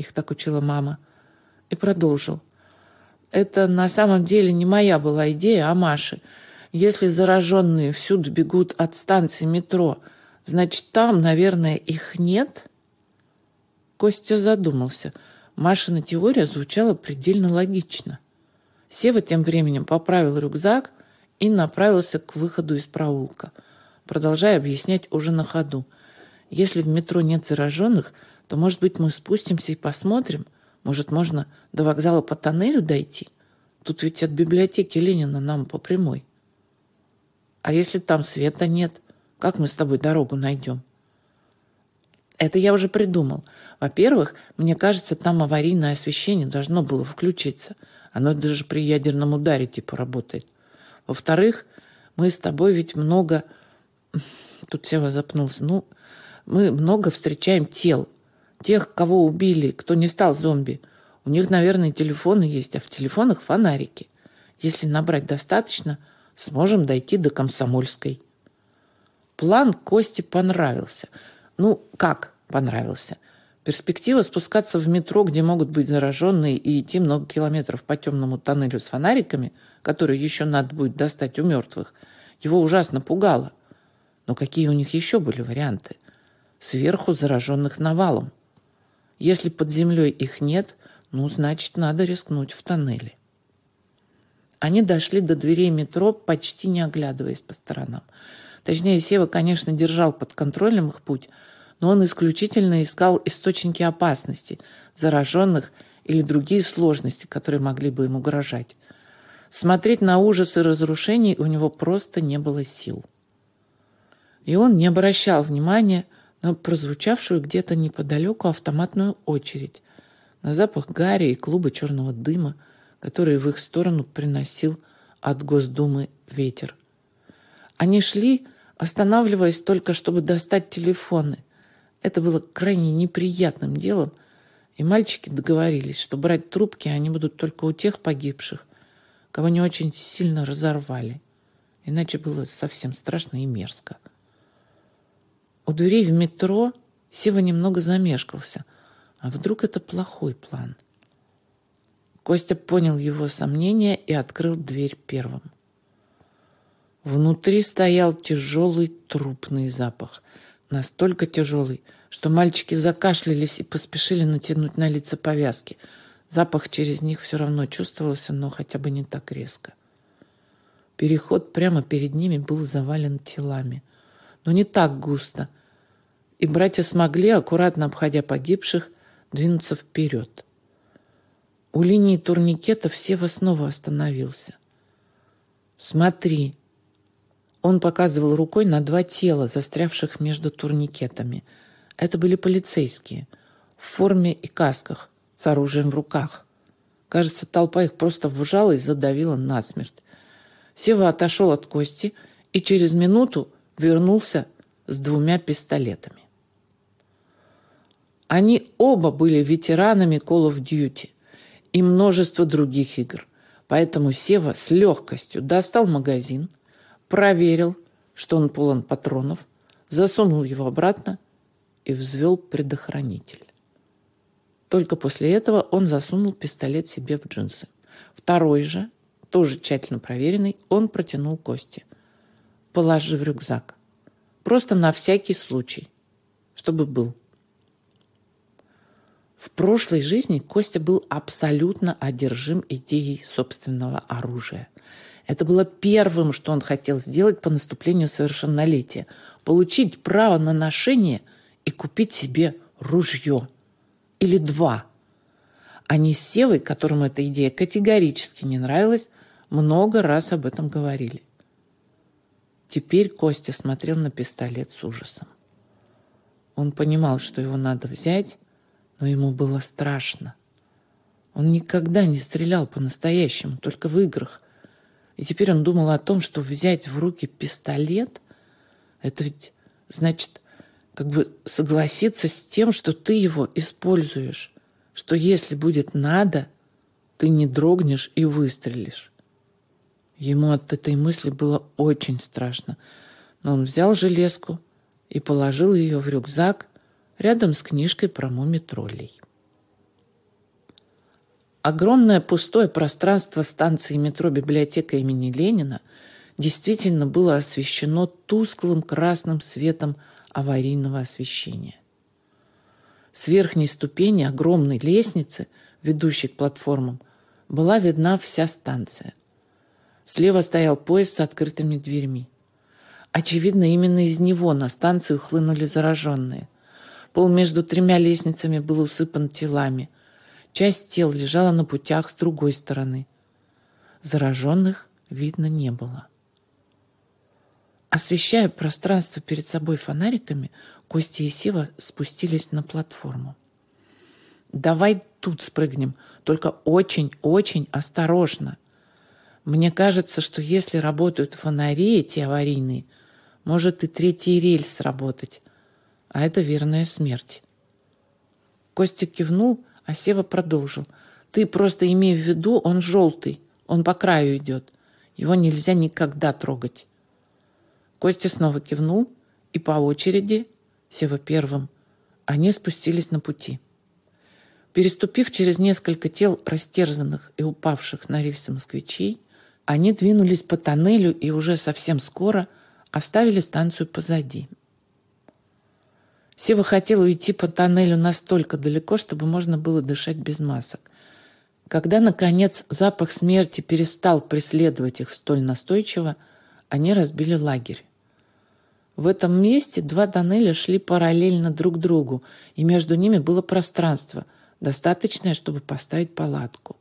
их так учила мама. И продолжил. Это на самом деле не моя была идея, а Маши. Если зараженные всюду бегут от станции метро, значит, там, наверное, их нет? Костя задумался. Машина теория звучала предельно логично. Сева тем временем поправил рюкзак и направился к выходу из проулка, продолжая объяснять уже на ходу. Если в метро нет зараженных, то, может быть, мы спустимся и посмотрим. Может, можно до вокзала по тоннелю дойти? Тут ведь от библиотеки Ленина нам по прямой. А если там света нет, как мы с тобой дорогу найдем? Это я уже придумал. Во-первых, мне кажется, там аварийное освещение должно было включиться. Оно даже при ядерном ударе типа работает. Во-вторых, мы с тобой ведь много... Тут Сева запнулся. Ну, мы много встречаем тел. Тех, кого убили, кто не стал зомби. У них, наверное, телефоны есть, а в телефонах фонарики. Если набрать достаточно, сможем дойти до Комсомольской. План Кости понравился. Ну, как понравился? Перспектива спускаться в метро, где могут быть зараженные, и идти много километров по темному тоннелю с фонариками, которые еще надо будет достать у мертвых, его ужасно пугало. Но какие у них еще были варианты? Сверху зараженных навалом. Если под землей их нет, ну, значит, надо рискнуть в тоннеле. Они дошли до дверей метро, почти не оглядываясь по сторонам. Точнее, Сева, конечно, держал под контролем их путь, но он исключительно искал источники опасности, зараженных или другие сложности, которые могли бы им угрожать. Смотреть на ужасы разрушений у него просто не было сил. И он не обращал внимания на прозвучавшую где-то неподалеку автоматную очередь, на запах гари и клуба черного дыма, который в их сторону приносил от Госдумы ветер. Они шли, останавливаясь только, чтобы достать телефоны. Это было крайне неприятным делом, и мальчики договорились, что брать трубки они будут только у тех погибших, кого не очень сильно разорвали. Иначе было совсем страшно и мерзко. У дверей в метро Сева немного замешкался. А вдруг это плохой план? Костя понял его сомнения и открыл дверь первым. Внутри стоял тяжелый трупный запах. Настолько тяжелый, что мальчики закашлялись и поспешили натянуть на лица повязки. Запах через них все равно чувствовался, но хотя бы не так резко. Переход прямо перед ними был завален телами. Но не так густо – и братья смогли, аккуратно обходя погибших, двинуться вперед. У линии турникетов Сева снова остановился. «Смотри!» Он показывал рукой на два тела, застрявших между турникетами. Это были полицейские, в форме и касках, с оружием в руках. Кажется, толпа их просто вжала и задавила насмерть. Сева отошел от Кости и через минуту вернулся с двумя пистолетами. Они оба были ветеранами Call of Duty и множество других игр. Поэтому Сева с легкостью достал магазин, проверил, что он полон патронов, засунул его обратно и взвел предохранитель. Только после этого он засунул пистолет себе в джинсы. Второй же, тоже тщательно проверенный, он протянул Кости. Положи в рюкзак. Просто на всякий случай, чтобы был. В прошлой жизни Костя был абсолютно одержим идеей собственного оружия. Это было первым, что он хотел сделать по наступлению совершеннолетия. Получить право на ношение и купить себе ружье. Или два. Они с Севой, которому эта идея категорически не нравилась, много раз об этом говорили. Теперь Костя смотрел на пистолет с ужасом. Он понимал, что его надо взять, но ему было страшно. Он никогда не стрелял по-настоящему, только в играх. И теперь он думал о том, что взять в руки пистолет, это ведь значит как бы согласиться с тем, что ты его используешь, что если будет надо, ты не дрогнешь и выстрелишь. Ему от этой мысли было очень страшно, но он взял железку и положил ее в рюкзак, рядом с книжкой про мумитроллей. Огромное пустое пространство станции метро «Библиотека имени Ленина» действительно было освещено тусклым красным светом аварийного освещения. С верхней ступени огромной лестницы, ведущей к платформам, была видна вся станция. Слева стоял поезд с открытыми дверьми. Очевидно, именно из него на станцию хлынули зараженные. Пол между тремя лестницами был усыпан телами. Часть тел лежала на путях с другой стороны. Зараженных видно не было. Освещая пространство перед собой фонариками, Костя и Сива спустились на платформу. «Давай тут спрыгнем, только очень-очень осторожно. Мне кажется, что если работают фонари эти аварийные, может и третий рельс работать, а это верная смерть». Костя кивнул, а Сева продолжил. «Ты просто имей в виду, он желтый, он по краю идет. Его нельзя никогда трогать». Костя снова кивнул, и по очереди, Сева первым, они спустились на пути. Переступив через несколько тел растерзанных и упавших на рельсы москвичей, они двинулись по тоннелю и уже совсем скоро оставили станцию позади. Сева хотел уйти по тоннелю настолько далеко, чтобы можно было дышать без масок. Когда, наконец, запах смерти перестал преследовать их столь настойчиво, они разбили лагерь. В этом месте два тоннеля шли параллельно друг другу, и между ними было пространство, достаточное, чтобы поставить палатку.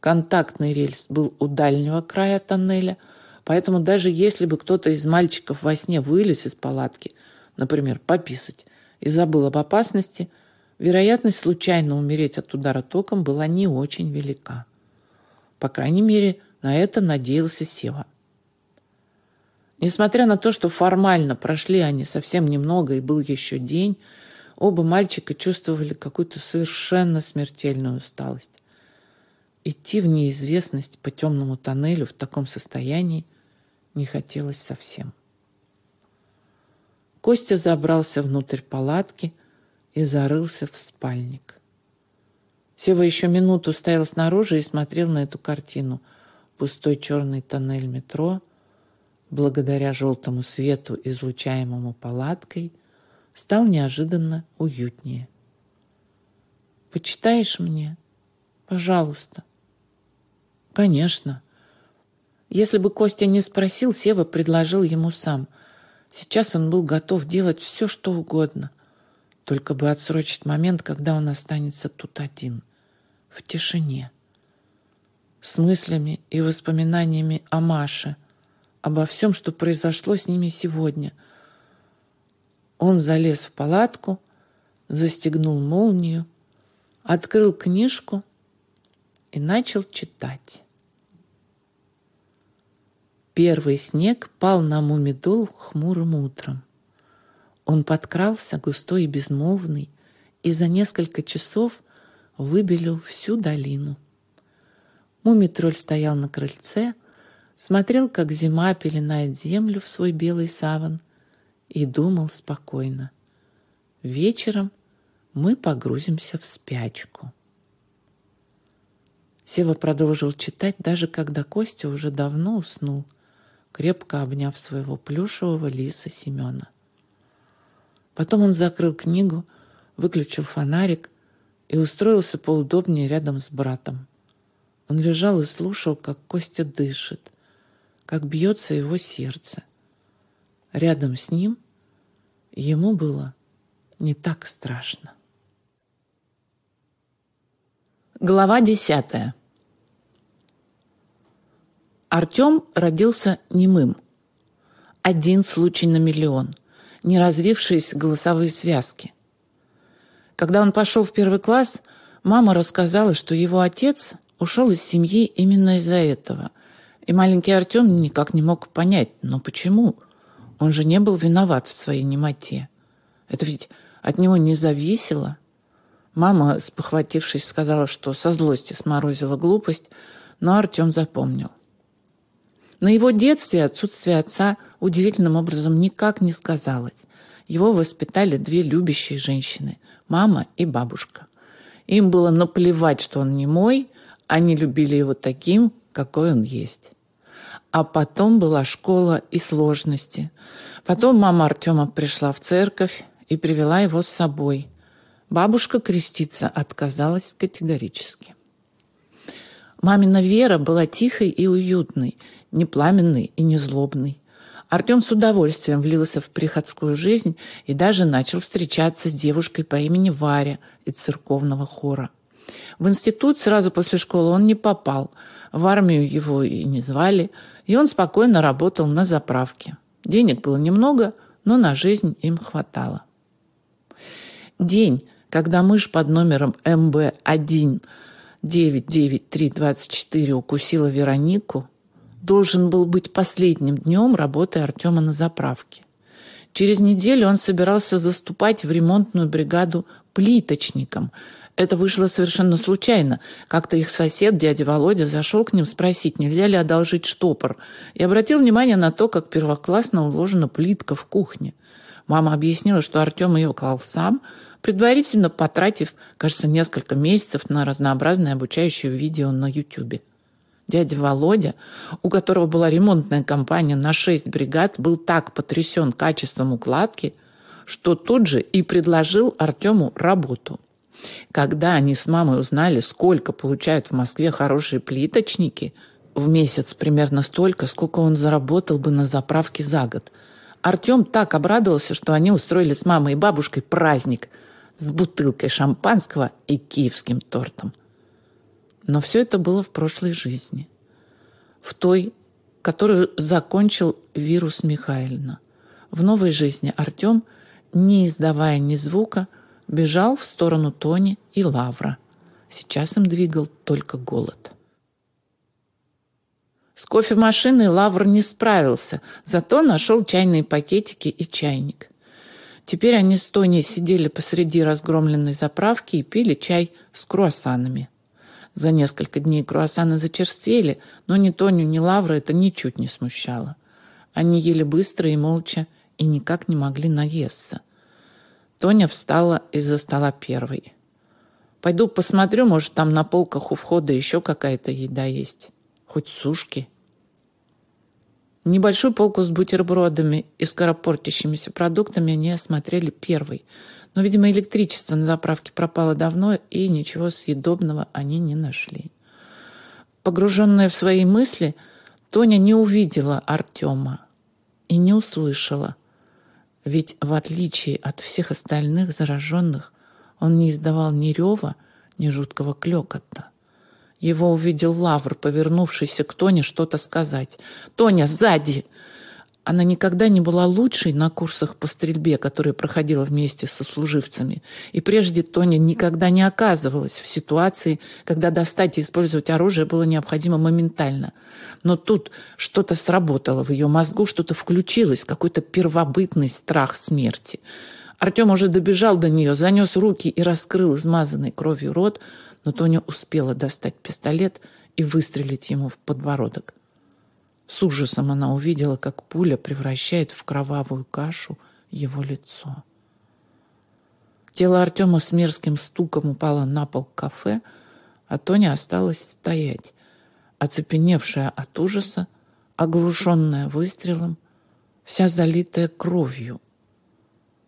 Контактный рельс был у дальнего края тоннеля, поэтому даже если бы кто-то из мальчиков во сне вылез из палатки, например, пописать, и забыл об опасности, вероятность случайно умереть от удара током была не очень велика. По крайней мере, на это надеялся Сева. Несмотря на то, что формально прошли они совсем немного и был еще день, оба мальчика чувствовали какую-то совершенно смертельную усталость. Идти в неизвестность по темному тоннелю в таком состоянии не хотелось совсем. Костя забрался внутрь палатки и зарылся в спальник. Сева еще минуту стоял снаружи и смотрел на эту картину. Пустой черный тоннель метро — благодаря желтому свету, излучаемому палаткой, стал неожиданно уютнее. «Почитаешь мне? Пожалуйста». «Конечно». Если бы Костя не спросил, Сева предложил ему сам. Сейчас он был готов делать все, что угодно. Только бы отсрочить момент, когда он останется тут один, в тишине. С мыслями и воспоминаниями о Маше, обо всем, что произошло с ними сегодня. Он залез в палатку, застегнул молнию, открыл книжку и начал читать. Первый снег пал на мумидол хмурым утром. Он подкрался, густой и безмолвный, и за несколько часов выбелил всю долину. Мумитроль стоял на крыльце, смотрел, как зима пеленает землю в свой белый саван, и думал спокойно. Вечером мы погрузимся в спячку. Сева продолжил читать, даже когда Костя уже давно уснул, крепко обняв своего плюшевого лиса Семена. Потом он закрыл книгу, выключил фонарик и устроился поудобнее рядом с братом. Он лежал и слушал, как Костя дышит, как бьется его сердце. Рядом с ним ему было не так страшно. Глава десятая. Артем родился немым. Один случай на миллион, не развившиеся голосовые связки. Когда он пошел в первый класс, мама рассказала, что его отец ушел из семьи именно из-за этого – и маленький Артем никак не мог понять, но почему? Он же не был виноват в своей немоте. Это ведь от него не зависело. Мама, спохватившись, сказала, что со злости сморозила глупость, но Артем запомнил. На его детстве отсутствие отца удивительным образом никак не сказалось. Его воспитали две любящие женщины – мама и бабушка. Им было наплевать, что он не мой, Они любили его таким, какой он есть. А потом была школа и сложности. Потом мама Артема пришла в церковь и привела его с собой. Бабушка креститься отказалась категорически. Мамина вера была тихой и уютной, не пламенной и не злобной. Артем с удовольствием влился в приходскую жизнь и даже начал встречаться с девушкой по имени Варя из церковного хора. В институт сразу после школы он не попал, в армию его и не звали, и он спокойно работал на заправке. Денег было немного, но на жизнь им хватало. День, когда мышь под номером МБ1 99324 укусила Веронику, должен был быть последним днем работы Артема на заправке. Через неделю он собирался заступать в ремонтную бригаду плиточником. Это вышло совершенно случайно. Как-то их сосед, дядя Володя, зашел к ним спросить, нельзя ли одолжить штопор, и обратил внимание на то, как первоклассно уложена плитка в кухне. Мама объяснила, что Артем ее клал сам, предварительно потратив, кажется, несколько месяцев на разнообразные обучающие видео на YouTube. Дядя Володя, у которого была ремонтная компания на шесть бригад, был так потрясен качеством укладки, что тут же и предложил Артему работу. Когда они с мамой узнали, сколько получают в Москве хорошие плиточники, в месяц примерно столько, сколько он заработал бы на заправке за год, Артем так обрадовался, что они устроили с мамой и бабушкой праздник – с бутылкой шампанского и киевским тортом. Но все это было в прошлой жизни. В той, которую закончил вирус Михайловна. В новой жизни Артем, не издавая ни звука, бежал в сторону Тони и Лавра. Сейчас им двигал только голод. С кофемашиной Лавр не справился, зато нашел чайные пакетики и чайник. Теперь они с Тони сидели посреди разгромленной заправки и пили чай с круассанами. За несколько дней круассаны зачерствели, но ни Тоню, ни Лавра это ничуть не смущало. Они ели быстро и молча и никак не могли наесться. Тоня встала из-за стола первой. «Пойду посмотрю, может, там на полках у входа еще какая-то еда есть. Хоть сушки». Небольшую полку с бутербродами и скоропортящимися продуктами они осмотрели первой. Но, видимо, электричество на заправке пропало давно, и ничего съедобного они не нашли. Погруженная в свои мысли, Тоня не увидела Артема и не услышала. Ведь, в отличие от всех остальных зараженных, он не издавал ни рева, ни жуткого клекота. Его увидел Лавр, повернувшийся к Тоне что-то сказать. «Тоня, сзади!» Она никогда не была лучшей на курсах по стрельбе, которые проходила вместе со служивцами. И прежде Тоня никогда не оказывалась в ситуации, когда достать и использовать оружие было необходимо моментально. Но тут что-то сработало в ее мозгу, что-то включилось, какой-то первобытный страх смерти. Артем уже добежал до нее, занес руки и раскрыл измазанный кровью рот, но Тоня успела достать пистолет и выстрелить ему в подбородок. С ужасом она увидела, как пуля превращает в кровавую кашу его лицо. Тело Артема с мерзким стуком упало на пол кафе, а Тоня осталась стоять, оцепеневшая от ужаса, оглушенная выстрелом, вся залитая кровью.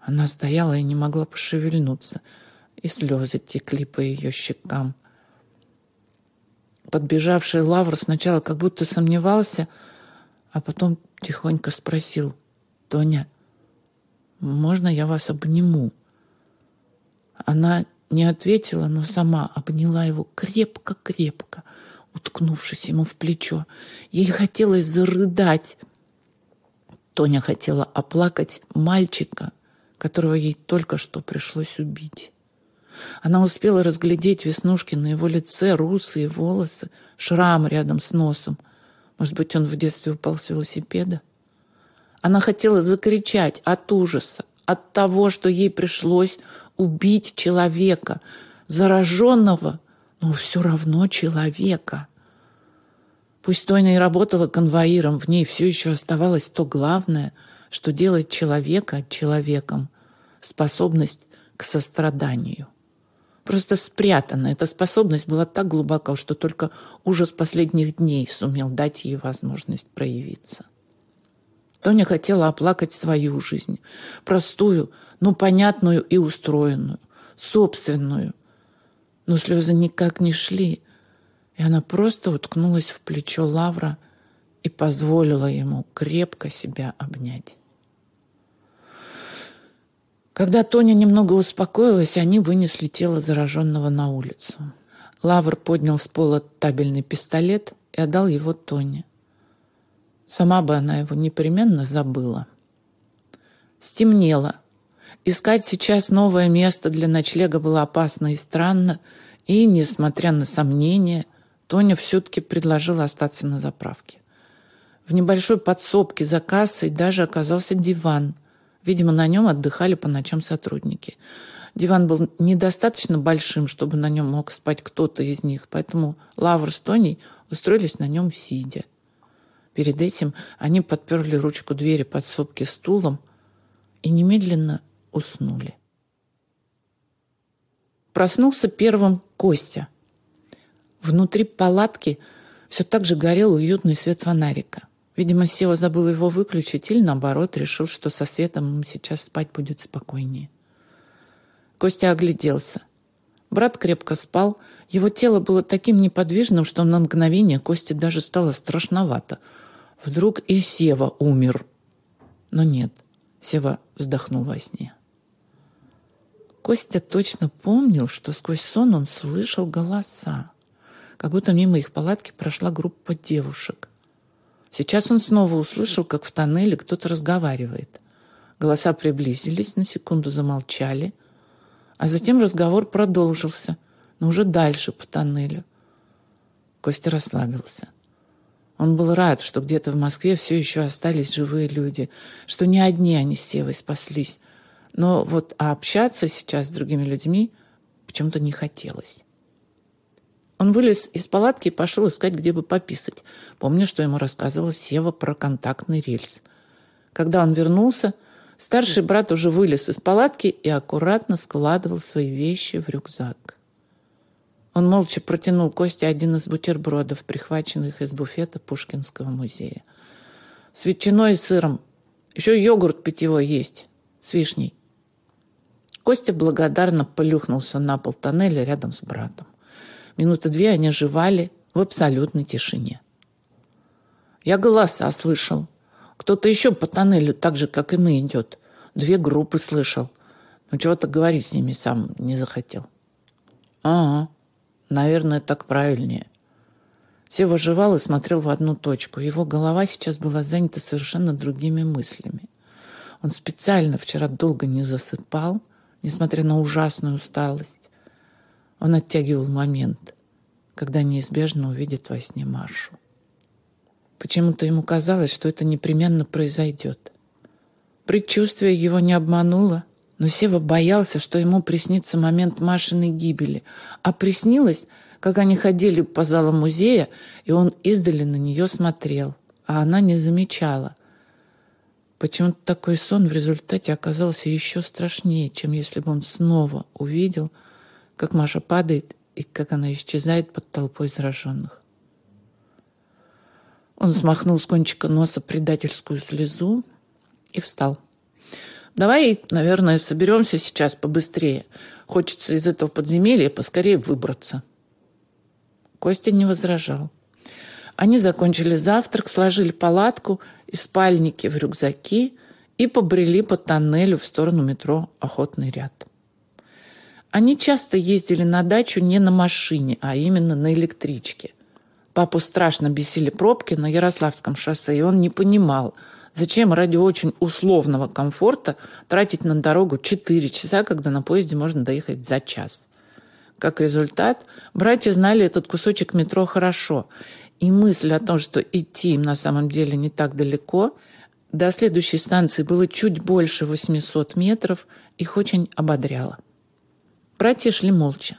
Она стояла и не могла пошевельнуться — и слезы текли по ее щекам. Подбежавший Лавр сначала как будто сомневался, а потом тихонько спросил, «Тоня, можно я вас обниму?» Она не ответила, но сама обняла его крепко-крепко, уткнувшись ему в плечо. Ей хотелось зарыдать. Тоня хотела оплакать мальчика, которого ей только что пришлось убить. Она успела разглядеть веснушки на его лице, русые волосы, шрам рядом с носом. Может быть, он в детстве упал с велосипеда? Она хотела закричать от ужаса, от того, что ей пришлось убить человека, зараженного, но все равно человека. Пусть Тойна и работала конвоиром, в ней все еще оставалось то главное, что делает человека человеком — способность к состраданию. Просто спрятана. Эта способность была так глубока, что только ужас последних дней сумел дать ей возможность проявиться. Тоня хотела оплакать свою жизнь, простую, но понятную и устроенную, собственную. Но слезы никак не шли, и она просто уткнулась в плечо Лавра и позволила ему крепко себя обнять. Когда Тоня немного успокоилась, они вынесли тело зараженного на улицу. Лавр поднял с пола табельный пистолет и отдал его Тоне. Сама бы она его непременно забыла. Стемнело. Искать сейчас новое место для ночлега было опасно и странно, и, несмотря на сомнения, Тоня все-таки предложила остаться на заправке. В небольшой подсобке за кассой даже оказался диван – Видимо, на нем отдыхали по ночам сотрудники. Диван был недостаточно большим, чтобы на нем мог спать кто-то из них, поэтому Лавр с Тоней устроились на нем сидя. Перед этим они подперли ручку двери подсобки стулом и немедленно уснули. Проснулся первым Костя. Внутри палатки все так же горел уютный свет фонарика. Видимо, Сева забыл его выключить или, наоборот, решил, что со светом ему сейчас спать будет спокойнее. Костя огляделся. Брат крепко спал. Его тело было таким неподвижным, что на мгновение Косте даже стало страшновато. Вдруг и Сева умер. Но нет, Сева вздохнул во сне. Костя точно помнил, что сквозь сон он слышал голоса. Как будто мимо их палатки прошла группа девушек. Сейчас он снова услышал, как в тоннеле кто-то разговаривает. Голоса приблизились, на секунду замолчали, а затем разговор продолжился, но уже дальше по тоннелю. Костя расслабился. Он был рад, что где-то в Москве все еще остались живые люди, что не одни они с Севой спаслись. Но вот общаться сейчас с другими людьми почему-то не хотелось. Он вылез из палатки и пошел искать, где бы пописать, помня, что ему рассказывал Сева про контактный рельс. Когда он вернулся, старший брат уже вылез из палатки и аккуратно складывал свои вещи в рюкзак. Он молча протянул Косте один из бутербродов, прихваченных из буфета Пушкинского музея. С ветчиной и сыром. Еще йогурт питьевой есть, с вишней. Костя благодарно полюхнулся на пол тоннеля рядом с братом. Минуты две они жевали в абсолютной тишине. Я голоса слышал. Кто-то еще по тоннелю так же, как и мы, идет. Две группы слышал. Но чего-то говорить с ними сам не захотел. Ага, наверное, так правильнее. Сева жевал и смотрел в одну точку. Его голова сейчас была занята совершенно другими мыслями. Он специально вчера долго не засыпал, несмотря на ужасную усталость. Он оттягивал момент, когда неизбежно увидит во сне Машу. Почему-то ему казалось, что это непременно произойдет. Предчувствие его не обмануло, но Сева боялся, что ему приснится момент Машиной гибели, а приснилось, как они ходили по залам музея, и он издали на нее смотрел, а она не замечала. Почему-то такой сон в результате оказался еще страшнее, чем если бы он снова увидел – как Маша падает и как она исчезает под толпой зараженных. Он смахнул с кончика носа предательскую слезу и встал. «Давай, наверное, соберемся сейчас побыстрее. Хочется из этого подземелья поскорее выбраться». Костя не возражал. Они закончили завтрак, сложили палатку и спальники в рюкзаки и побрели по тоннелю в сторону метро «Охотный ряд». Они часто ездили на дачу не на машине, а именно на электричке. Папу страшно бесили пробки на Ярославском шоссе, и он не понимал, зачем ради очень условного комфорта тратить на дорогу 4 часа, когда на поезде можно доехать за час. Как результат, братья знали этот кусочек метро хорошо, и мысль о том, что идти им на самом деле не так далеко, до следующей станции было чуть больше 800 метров, их очень ободряла. Братья шли молча.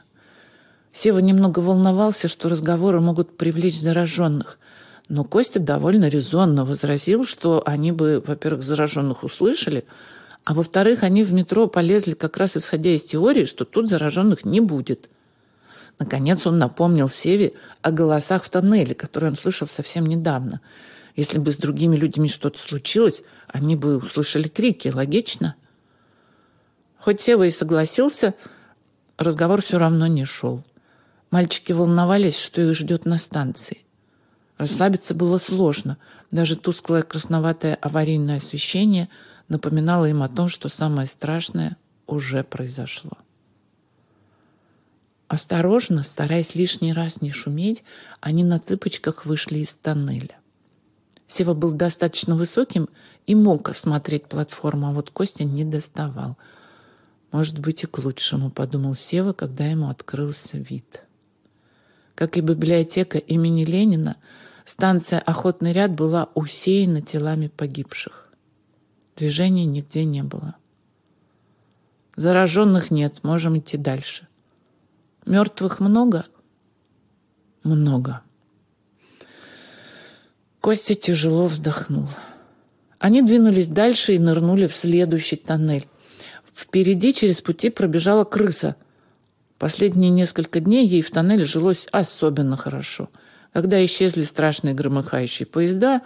Сева немного волновался, что разговоры могут привлечь зараженных, но Костя довольно резонно возразил, что они бы, во-первых, зараженных услышали, А во-вторых, они в метро полезли как раз исходя из теории, что тут зараженных не будет. Наконец он напомнил Севе о голосах в тоннеле, которые он слышал совсем недавно. Если бы с другими людьми что-то случилось, они бы услышали крики. Логично? Хоть Сева и согласился, разговор все равно не шел. Мальчики волновались, что их ждет на станции. Расслабиться было сложно. Даже тусклое красноватое аварийное освещение напоминало им о том, что самое страшное уже произошло. Осторожно, стараясь лишний раз не шуметь, они на цыпочках вышли из тоннеля. Сева был достаточно высоким и мог осмотреть платформу, а вот Костя не доставал. Может быть, и к лучшему, подумал Сева, когда ему открылся вид. Как и библиотека имени Ленина, станция «Охотный ряд» была усеяна телами погибших. Движения нигде не было. Зараженных нет, можем идти дальше. Мертвых много? Много. Костя тяжело вздохнул. Они двинулись дальше и нырнули в следующий тоннель. Впереди через пути пробежала крыса. Последние несколько дней ей в тоннеле жилось особенно хорошо. Когда исчезли страшные громыхающие поезда,